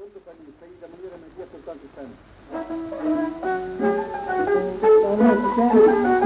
أردفا للسيدة منيرة Mahdia سلطان الثاني أسمر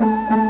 کم